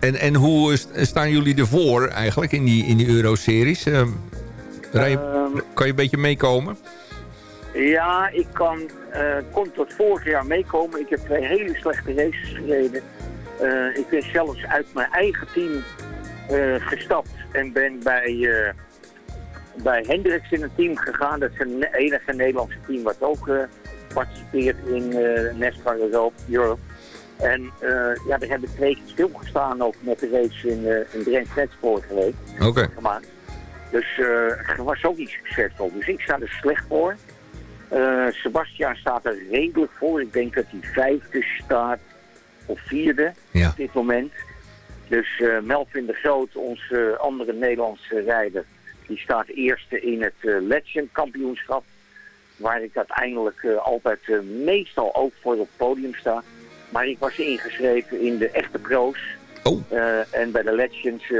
en, en hoe staan jullie ervoor eigenlijk in die, in die Euro-series? Eh, Ehm, kan je een beetje meekomen? Ja, ik kan, kon tot vorig jaar meekomen. Ik heb twee hele slechte races gereden. Eh, ik ben zelfs uit mijn eigen team eh, gestapt en ben bij, eh, bij Hendricks in een team gegaan. Dat is ne- enige Nederlandse team wat ook eh, participeert in eh NASCAR Europe. En eh, ja, daar heb ik twee keer stilgestaan ook met de race in, eh in Brent Net vorige week Oké. gemaakt. Dus eh het was ook niet succesvol. Dus ik sta er slecht voor. Eh Sebastian staat er redelijk voor. Ik denk dat hij vijfde staat of vierde Ja. op dit moment. Dus eh, Melvin de Groot, onze andere Nederlandse rijder, die staat eerste in het eh, Legend kampioenschap. Waar ik uiteindelijk altijd meestal ook voor op het podium sta. Maar ik was ingeschreven in de echte pro's. Oh. En bij de Legends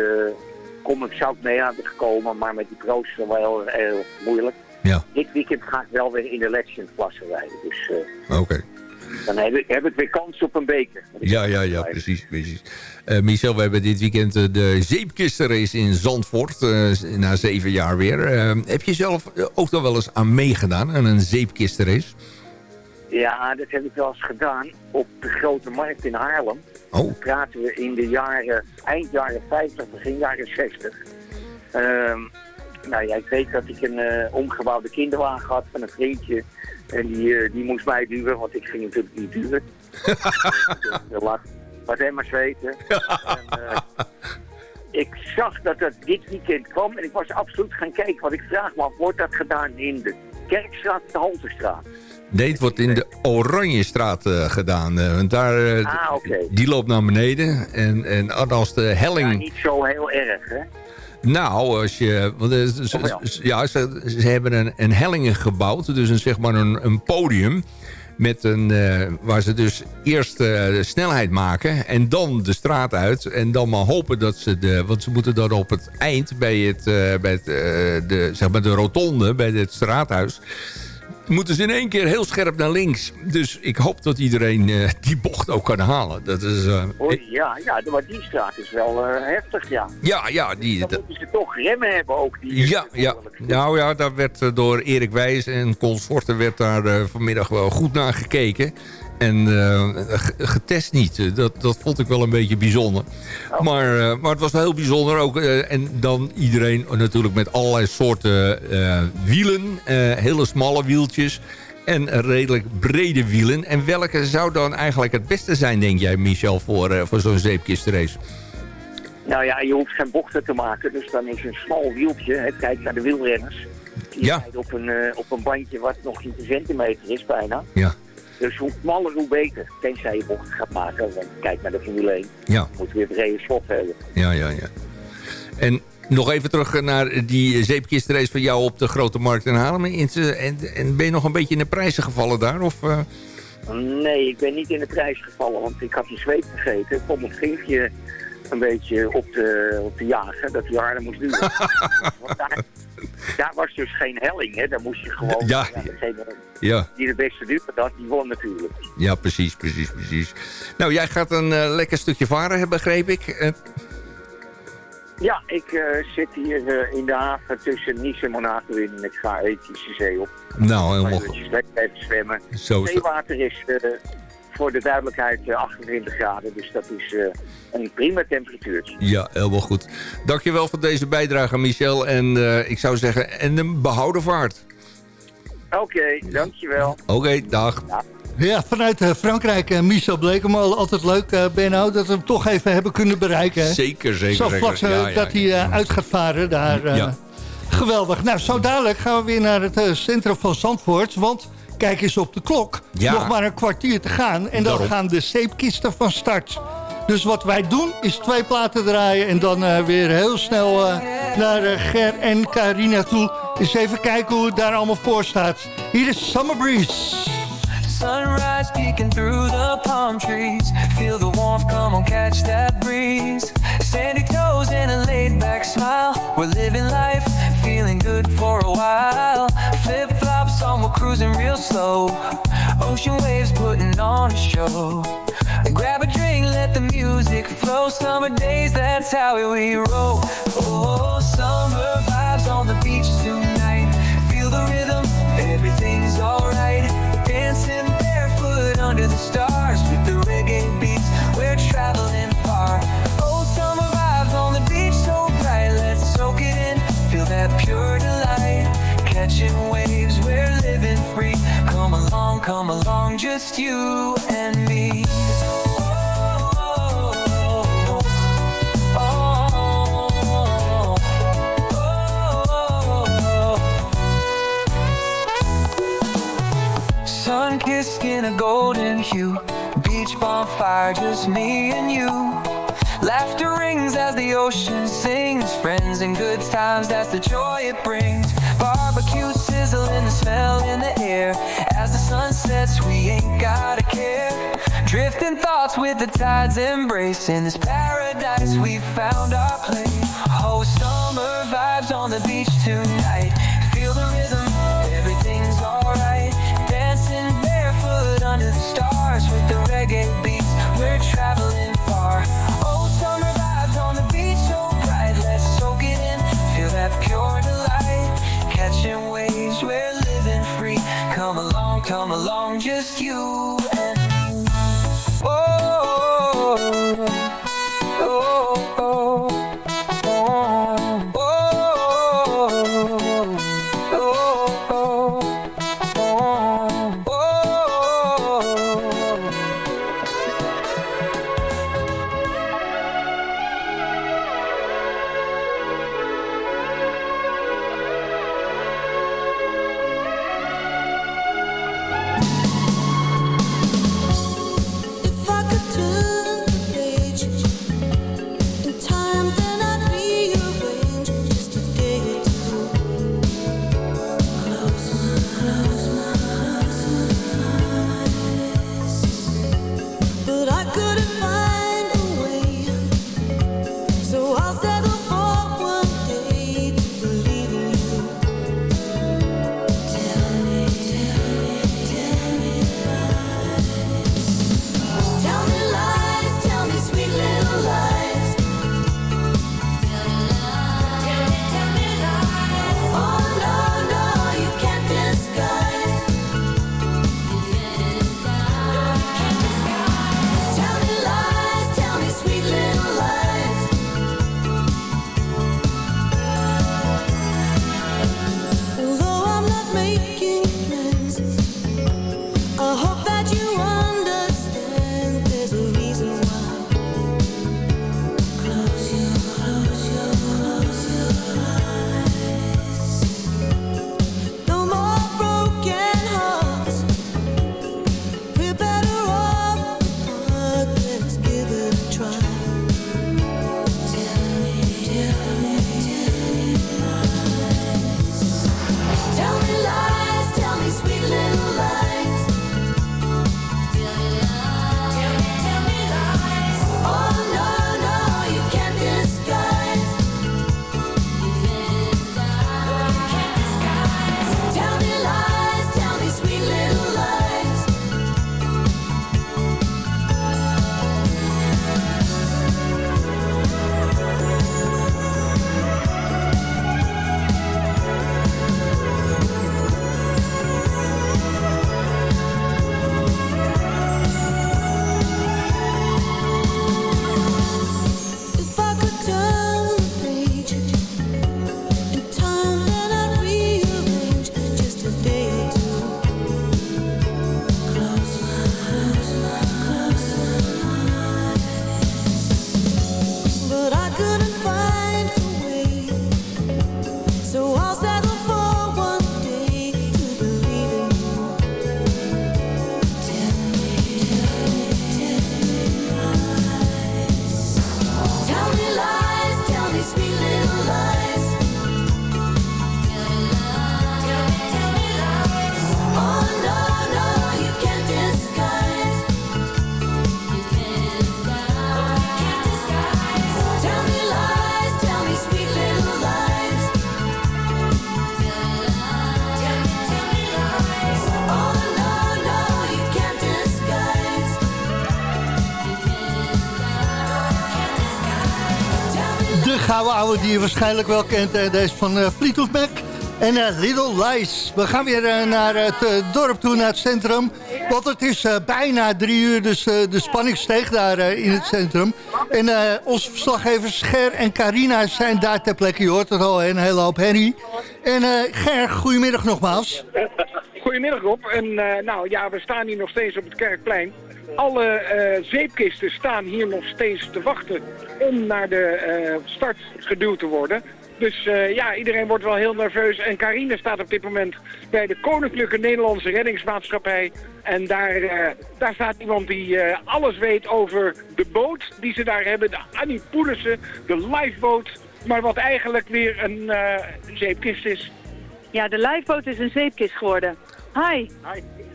kom ik, zou ik mee aan gekomen, maar met die pro's is het wel heel, heel moeilijk. Ja. Dit weekend ga ik wel weer in de Legend klasse rijden. Dus eh, Oké. dan heb ik, heb ik weer kans op een beker. Ja, ja, ja, precies. precies. Eh, Michel, we hebben dit weekend eh, de zeepkistenrace in Zandvoort. na zeven jaar weer. Heb je zelf ook nog wel eens aan meegedaan aan een zeepkistenrace? Ja, dat heb ik wel eens gedaan op de Grote Markt in Haarlem. Oh. Dan praten we in de jaren, eind jaren 50, begin jaren 60. Nou ja, ik weet dat ik een eh, omgebouwde kinderwagen had van een vriendje. En die, eh, die moest mij duwen, want ik ging natuurlijk niet duwen. Dus, laat, laat hem maar zweten. En, eh, ik zag dat dat dit weekend kwam en ik was absoluut gaan kijken. Want ik vraag me af, wordt dat gedaan in de Kerkstraat of de Halterstraat? Nee, het wordt in de Oranjestraat gedaan. want daar, Ah. Die loopt naar beneden. En, en als de helling... Ja, niet zo heel erg, hè? Nou, als je, want, eh, ze, wel? ze- ja, ze, ze hebben een, een helling gebouwd. Dus een, zeg maar een, een podium. Met een, eh, waar ze dus eerst eh, de snelheid maken. En dan de straat uit. En dan maar hopen dat ze de... Want ze moeten dan op het eind bij, het, bij het, de, zeg maar de rotonde. Bij het straathuis. Moeten ze in één keer heel scherp naar links. Dus ik hoop dat iedereen eh, die bocht ook kan halen. Dat is... Oei, ja, ja, maar die straat is wel eh, heftig, ja. ja, ja, die, Dan moeten ze toch remmen hebben ook. Die Ja, ja. Nou ja, daar werd door Erik Wijs en consorten werd daar vanmiddag wel goed naar gekeken. En eh, getest niet. Eh, Dat, dat vond ik wel een beetje bijzonder. Maar, eh, maar het was wel heel bijzonder ook. en dan iedereen natuurlijk met allerlei soorten wielen. hele smalle wieltjes. En redelijk brede wielen. En welke zou dan eigenlijk het beste zijn, denk jij, Michel, voor, voor zo'n zeepkistrace? Nou ja, je hoeft geen bochten te maken, dus dan is een smal wieltje. Hè, kijk naar de wielrenners. Die Ja. rijden op een, op een bandje wat nog niet een centimeter is bijna. Ja. Dus hoe smaller, hoe beter. Tenzij je bochten gaat maken, want kijk naar de Formule 1. Ja. Moet weer brede slot hebben. Ja, ja, ja. En nog even terug naar die zeepkistrace van jou op de Grote Markt in Haarlem. En, en, en ben je nog een beetje in de prijzen gevallen daar? Of, eh? Nee, ik ben niet in de prijs gevallen, want ik had die zweep gegeten. Ik kon mijn vinkje een beetje op de, op jagen, dat hij harder moest duwen. (laughs) Want daar, daar was dus geen helling, hè. Daar moest je gewoon... Ja. degene Ja. die de beste duwen had, die won natuurlijk. Ja, precies, precies, precies. Nou, jij gaat een eh, lekker stukje varen, begreep ik. Eh, Ja, ik eh, zit hier in de haven tussen Nice en Monaco in. en Ik ga ethische zee op. nou, helemaal goed. even zwemmen. Zo. Zeewater is voor de duidelijkheid eh, 28 graden. Dus dat is eh, een prima temperatuurtje. Ja, helemaal goed. Dankjewel voor deze bijdrage, Michel. En eh, ik zou zeggen, en een behouden vaart. Oké, dankjewel. Oké, dag. Ja, vanuit eh, Frankrijk, eh, Michel Blekemolen. Altijd leuk, eh Benno, dat we hem toch even hebben kunnen bereiken. hè? Zeker, zeker, Zo vlak eh, Ja, ja, dat hij eh, uit gaat varen daar. eh, Ja. Geweldig. Nou, zo dadelijk gaan we weer naar het eh, centrum van Zandvoort. Want kijk eens op de klok. Ja. Nog maar een kwartier te gaan. En dan gaan de zeepkisten van start. Dus wat wij doen is twee platen draaien. En dan eh, weer heel snel eh, naar eh, Ger en Carina toe. Eens even kijken hoe het daar allemaal voor staat. Hier is Summer Breeze. Sunrise peeking through the palm trees. Feel the warmth come Come on, catch that breeze. Sandy toes and a laid back smile. We're living life, feeling good for a while. Cruising real slow. Ocean waves putting on a show. Grab a drink, let the music flow. Summer days, that's how we roll. Oh, summer vibes on the beach tonight. Feel the rhythm, everything's alright. Dancing barefoot under the stars with the reggae beats. We're traveling far. Oh, summer vibes on the beach so bright. Let's soak it in, feel that pure delight. Catching waves, living free. Come along, come along, just you and me. Sun kissed skin a golden hue. Beach bonfire, just me and you. Laughter rings as the ocean sings. Friends and good times, that's the joy it brings. The smell in the air. As the sun sets, we ain't gotta care. Drifting thoughts with the tides embrace. In this paradise, we found our place. Oh, summer vibes on the beach tonight. Feel the rhythm, everything's alright. Dancing barefoot under the stars with the reggae beats. We're traveling far. Oh, summer vibes on the beach so bright. Let's soak it in, feel that pure delight. Catching Come along, just you de gouden oude die je waarschijnlijk wel kent. eh, deze van eh, Fleetwood Mac en eh, Little Lies. We gaan weer naar het dorp toe, naar het centrum. Want het is bijna drie uur, dus de spanning steeg daar in het centrum. En onze verslaggevers Ger en Carina zijn daar ter plekke. Je hoort het al, een hele hoop. En Ger, goedemiddag nogmaals. Goedemiddag Rob. En nou ja, we staan hier nog steeds op het Kerkplein. Alle eh, zeepkisten staan hier nog steeds te wachten om naar de eh, start geduwd te worden. Dus eh, ja, iedereen wordt wel heel nerveus. En Carine staat op dit moment bij de Koninklijke Nederlandse Reddingsmaatschappij. En daar, daar staat iemand die alles weet over de boot die ze daar hebben. De Annie Poelissen, de lifeboat. Maar wat eigenlijk weer een zeepkist is. Ja, de lifeboat is een zeepkist geworden. Hi.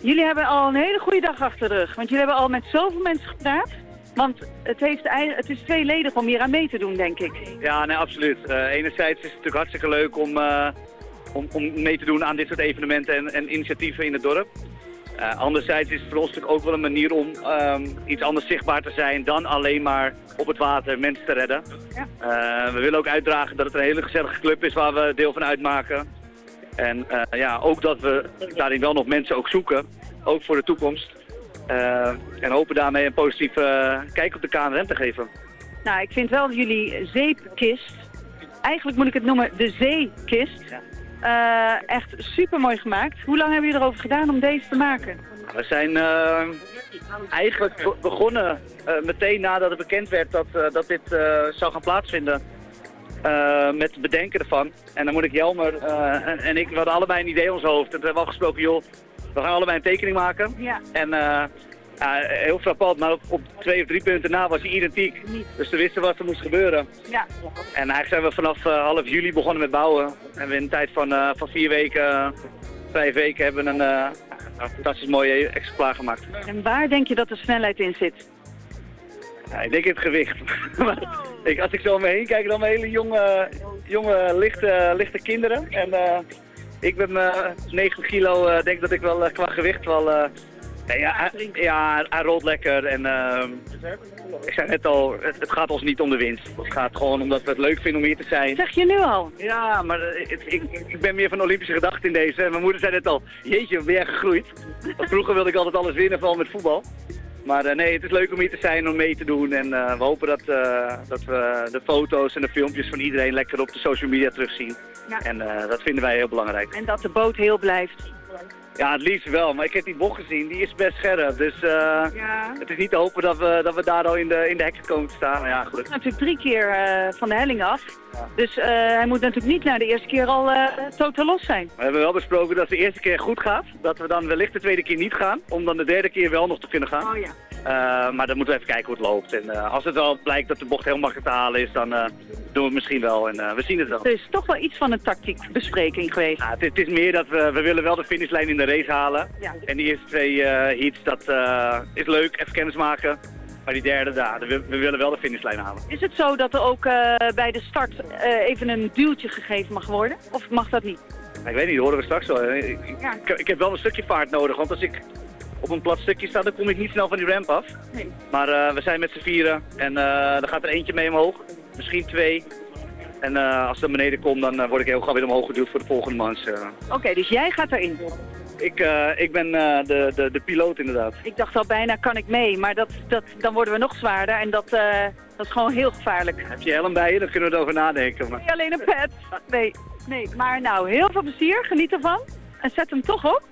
Jullie hebben al een hele goede dag achter de rug. Want jullie hebben al met zoveel mensen gepraat. Want het, heeft, het is tweeledig om hier aan mee te doen, denk ik. Ja, nee, absoluut. Eh, enerzijds is het natuurlijk hartstikke leuk om, eh, om, om mee te doen aan dit soort evenementen en, en initiatieven in het dorp. Eh, anderzijds is het voor ons natuurlijk ook wel een manier om ehm, iets anders zichtbaar te zijn dan alleen maar op het water mensen te redden. Eh, we willen ook uitdragen dat het een hele gezellige club is waar we deel van uitmaken. En eh, ja, ook dat we daarin wel nog mensen ook zoeken, ook voor de toekomst. Eh, en hopen daarmee een positieve eh, kijk op de KNRM te geven. Nou, ik vind wel jullie zeepkist, eigenlijk moet ik het noemen de zeekist, echt super mooi gemaakt. Hoe lang hebben jullie erover gedaan om deze te maken? We zijn eigenlijk be- begonnen meteen nadat het bekend werd dat, dat dit zou gaan plaatsvinden. Eh, met het bedenken ervan. En dan moet ik Jelmer eh, en, en ik, we hadden allebei een idee in ons hoofd. En toen hebben we afgesproken, joh, we gaan allebei een tekening maken. Ja. En eh, heel frappant, maar op, op twee of drie punten na was hij identiek. Dus we wisten wat er moest gebeuren. Ja. En eigenlijk zijn we vanaf half juli begonnen met bouwen. En we in een tijd van, van vier weken, vijf weken hebben we een, een fantastisch mooi exemplaar gemaakt. En waar denk je dat de snelheid in zit? Ja, ik denk het gewicht. (laughs) Ik, als ik zo om me heen kijk, dan hele jonge, jonge lichte, lichte kinderen. En eh, ik ben 90 kilo, eh, denk dat ik wel qua gewicht wel... nee, ja, hij, ja, hij rolt lekker en ehm, ik zei net al, het, het gaat ons niet om de winst. Het gaat gewoon omdat we het leuk vinden om hier te zijn. Zeg je nu al? Ja, maar het- ik, ik ben meer van Olympische gedachte in deze. Mijn moeder zei net al, jeetje, ben jij gegroeid? Want vroeger wilde ik altijd alles winnen, vooral met voetbal. Maar eh, nee, het is leuk om hier te zijn, om mee te doen. En eh, we hopen dat, eh, dat we de foto's en de filmpjes van iedereen lekker op de social media terugzien. Ja. En dat vinden wij heel belangrijk. En dat de boot heel blijft. Ja, het liefst wel. Maar ik heb die bocht gezien, die is best scherp. Dus Ja. het is niet te hopen dat we, dat we daar al in de, in de hekken komen te staan. Maar ja, gelukkig. natuurlijk drie keer van de helling af. Dus eh, hij moet natuurlijk niet na de eerste keer al eh, totaal los zijn. We hebben wel besproken dat de eerste keer goed gaat. Dat we dan wellicht de tweede keer niet gaan. Om dan de derde keer wel nog te kunnen gaan. Oh ja. Eh, maar dan moeten we even kijken hoe het loopt. En als het wel blijkt dat de bocht heel makkelijk te halen is, dan doen we het misschien wel. En we zien het wel. Het is toch wel iets van een tactiekbespreking geweest. Ja, het, het is meer dat we, we willen wel de finishlijn in de race halen. Ja. En die eerste twee heats, dat is leuk, even kennis maken. Maar die derde, daar, we, we willen wel de finishlijn halen. Is het zo dat er ook eh, bij de start eh, even een duwtje gegeven mag worden? Of mag dat niet? Ik weet niet, dat horen we straks wel. Ik, ik, ik- ik heb wel een stukje vaart nodig, want als ik op een plat stukje sta, dan kom ik niet snel van die ramp af. Nee. Maar eh, we zijn met z'n vieren en eh er gaat er eentje mee omhoog, misschien twee. En eh, als ik naar beneden kom, dan eh, word ik heel gauw weer omhoog geduwd voor de volgende mans. eh. Oké, dus jij gaat erin. Ik, eh, ik ben eh, de, de, de piloot inderdaad. Ik dacht al bijna kan ik mee, maar dat, dat, dan worden we nog zwaarder en dat, eh, dat is gewoon heel gevaarlijk. Heb je helm bij je, dan kunnen we erover nadenken. Maar... Alleen een pet. Nee, nee, maar nou, heel veel plezier, geniet ervan. En zet hem toch op.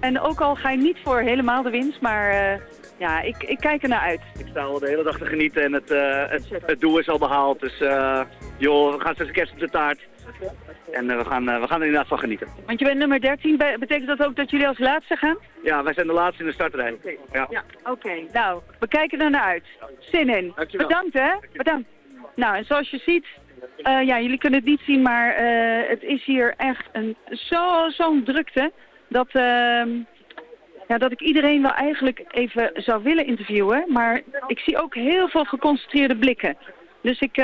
En ook al ga je niet voor helemaal de winst, maar ja, ik, ik kijk er naar uit. Ik sta al de hele dag te genieten en het, het, het doel is al behaald. Dus joh, we gaan straks kerst op de taart. En eh, we, gaan, eh, we gaan er inderdaad van genieten. Want je bent nummer 13, Be- betekent dat ook dat jullie als laatste gaan? Ja, wij zijn de laatste in de startrij. Ja. Ja, oké. Nou, we kijken er naar uit. Zin in. Dankjewel. Bedankt, hè? Bedankt. Nou, en zoals je ziet, eh, ja, jullie kunnen het niet zien, maar het is hier echt een, zo, zo'n drukte dat, ehm, ja, dat ik iedereen wel eigenlijk even zou willen interviewen. Maar ik zie ook heel veel geconcentreerde blikken. Dus ik,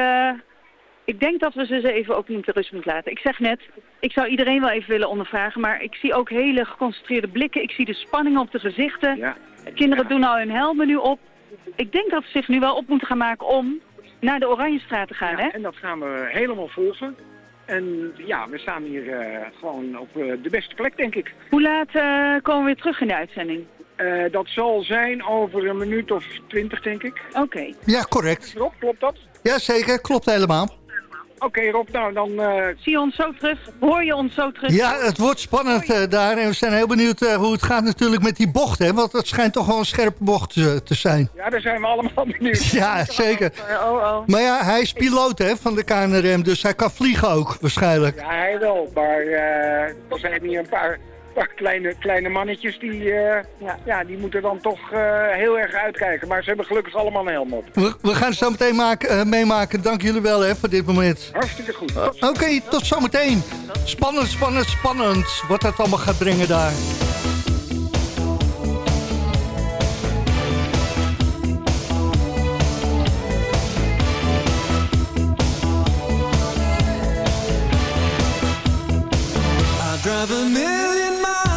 ik denk dat we ze eens even ook moeten rust moeten laten. Ik zeg net, ik zou iedereen wel even willen ondervragen, maar ik zie ook hele geconcentreerde blikken. Ik zie de spanning op de gezichten. Kinderen doen al hun helmen nu op. Ik denk dat ze zich nu wel op moeten gaan maken om naar de Oranjestraat te gaan, hè? En dat gaan we helemaal volgen. En ja, we staan hier eh, gewoon op eh, de beste plek, denk ik. Hoe laat eh, komen we weer terug in de uitzending? Eh, dat zal zijn over een minuut of twintig, denk ik. Oké. Ja, correct. Rob, klopt dat? Ja, zeker. Klopt helemaal. Oké, Rob, nou dan... eh, Zie je ons zo terug? Hoor je ons zo terug? Ja, het wordt spannend eh, daar. En we zijn heel benieuwd eh, hoe het gaat natuurlijk met die bocht. Hè? Want het schijnt toch wel een scherpe bocht te zijn. Ja, daar zijn we allemaal (laughs) benieuwd. Ja, zeker. oh, oh. Maar ja, hij is piloot hè, van de KNRM. Dus hij kan vliegen ook, waarschijnlijk. Ja, hij wel. Maar eh, er zijn hier een paar, kleine, kleine mannetjes die, eh, ja. Ja, die moeten dan toch eh, heel erg uitkijken. Maar ze hebben gelukkig allemaal een helm op. We, we gaan het zo meteen maken, eh, meemaken. Dank jullie wel hè, voor dit moment. Hartstikke goed. Oké, tot zometeen. Spannend, spannend, spannend. Wat dat allemaal gaat brengen daar. Drive a million miles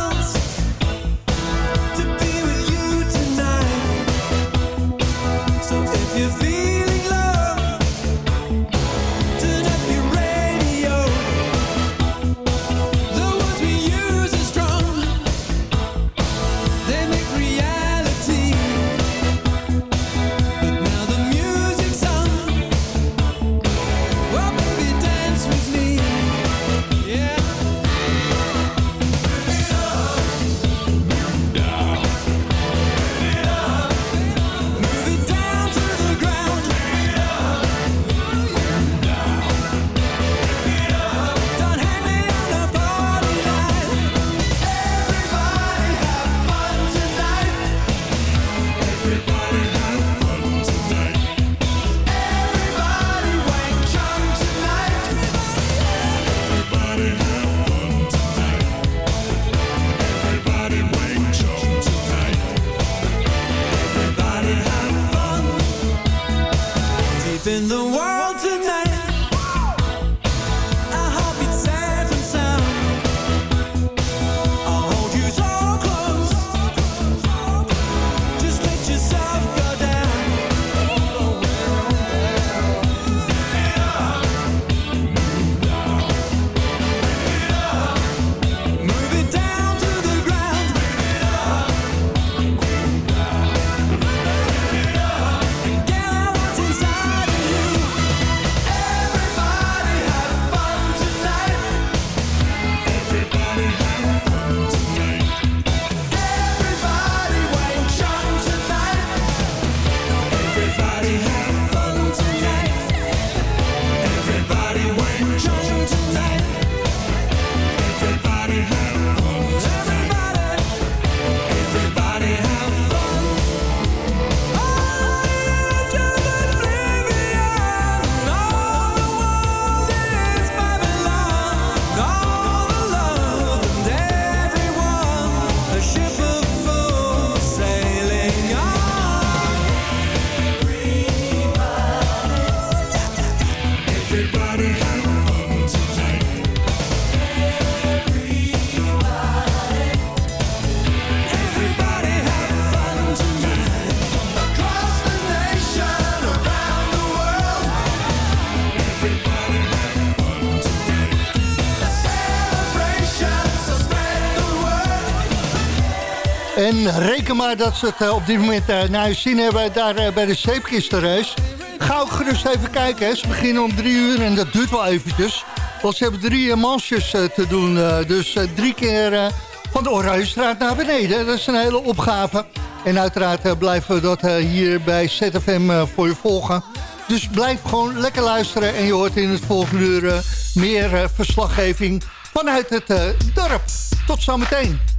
En reken maar dat ze het eh, op dit moment eh, naar je zin hebben daar eh, bij de zeepkistenrace. Ga ook gerust even kijken. Hè. Ze beginnen om drie uur en dat duurt wel eventjes. Want ze hebben drie mansjes te doen. dus drie keer van de Oranjestraat naar beneden. Dat is een hele opgave. En uiteraard blijven we dat hier bij ZFM voor je volgen. Dus blijf gewoon lekker luisteren. En je hoort in het volgende uur meer verslaggeving vanuit het dorp. Tot zometeen.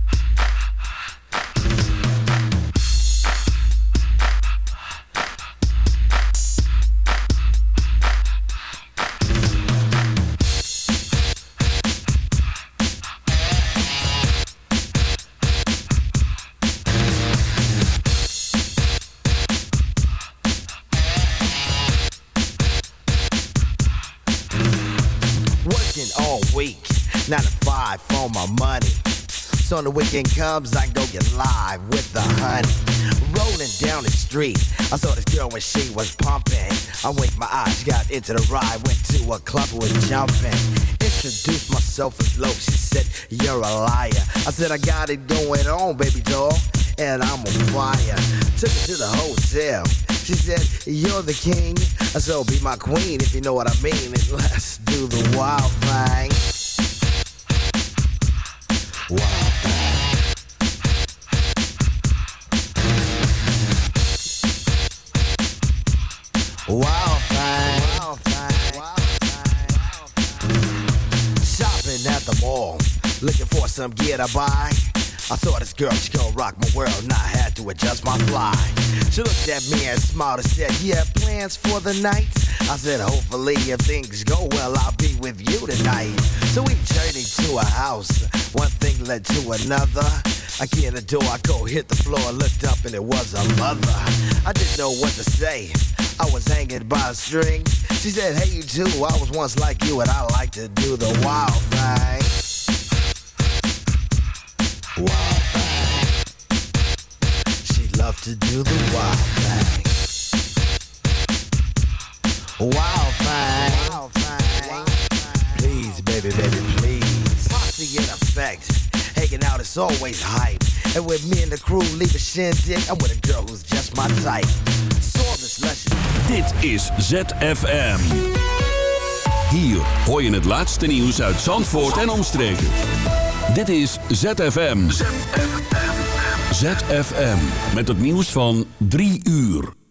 Money. So when the weekend comes, I go get live with the honey. Rolling down the street, I saw this girl when she was pumping. I winked my eyes, got into the ride, went to a club with jumping. Introduced myself as low, she said, You're a liar. I said, I got it going on, baby doll, and I'm on fire. Took her to the hotel. She said, You're the king, I so be my queen if you know what I mean. And let's do the wild thing. Some gear to buy. I saw this girl, she gon' rock my world, and I had to adjust my fly. She looked at me and smiled and said, You have plans for the night? I said, Hopefully, if things go well, I'll be with you tonight. So we journeyed to a house, one thing led to another. I get the door, I go hit the floor, looked up, and it was a mother. I didn't know what to say. I was hanging by a string. She said, Hey, you too. I was once like you, and I like to do the wild thing. Wild thing. She loved to do the wild thing. Wild thing. Please, baby, baby, please. Posse in effect. Hanging out is always hype. And with me and the crew leave a shindig, I'm with a girl who's just my type. Saw this lesson. Dit is ZFM. Hier hoor je het laatste nieuws uit Zandvoort en omstreken. Dit is ZFM. ZFM. Met het nieuws van 3 uur.